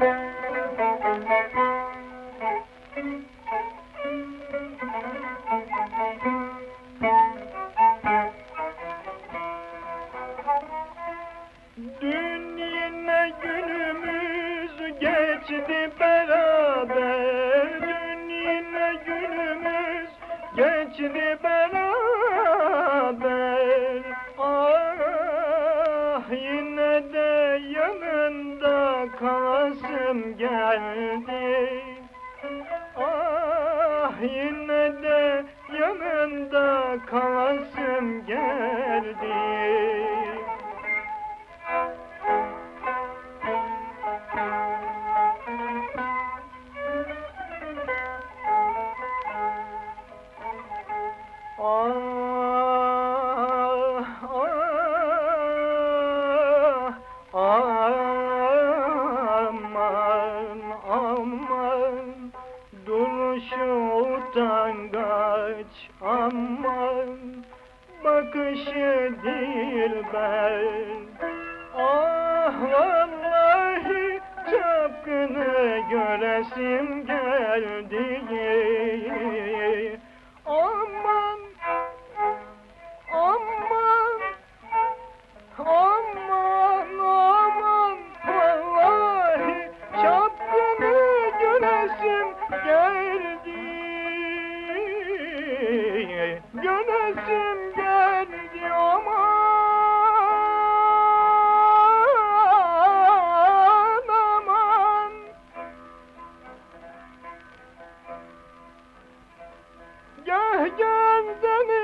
Dün yine günümüz geçti beraber. Kalasım geldi. Ah yine de yanında kalasım geldi. Ah, aman, duruşu utangaç, aman, bakışı dilber. Ah vallahi çapkını göresim geldi. Aman, Göresim geldi aman, aman. Gel deniz